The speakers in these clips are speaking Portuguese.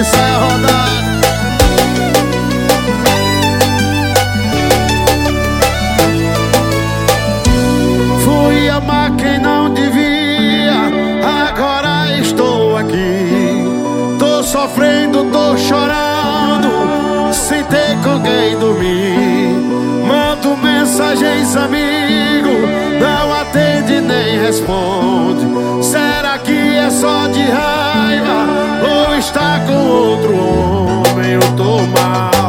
É de a rodada Fui amar quem não devia Agora estou aqui. Tô sofrendo, tô chorando Sem ter com quem dormir. Mando mensagens, amigo Não atende nem responde. Será que é só de raiva? Ou está com outro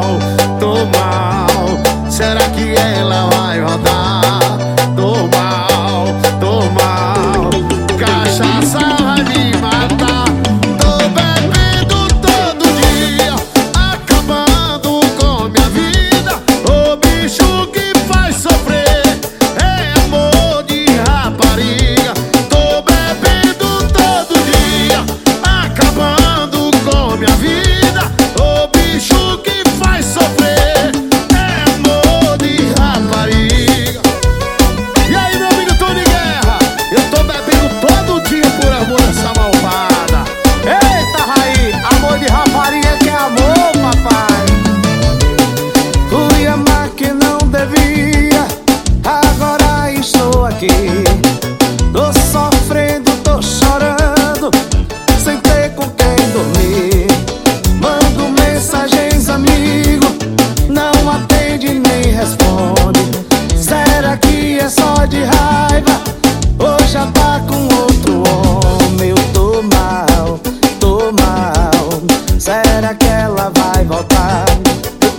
ela vai voltar.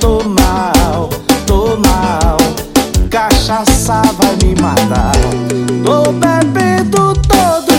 Tô mal, tô mal, cachaça vai me matar. Tô bebendo todo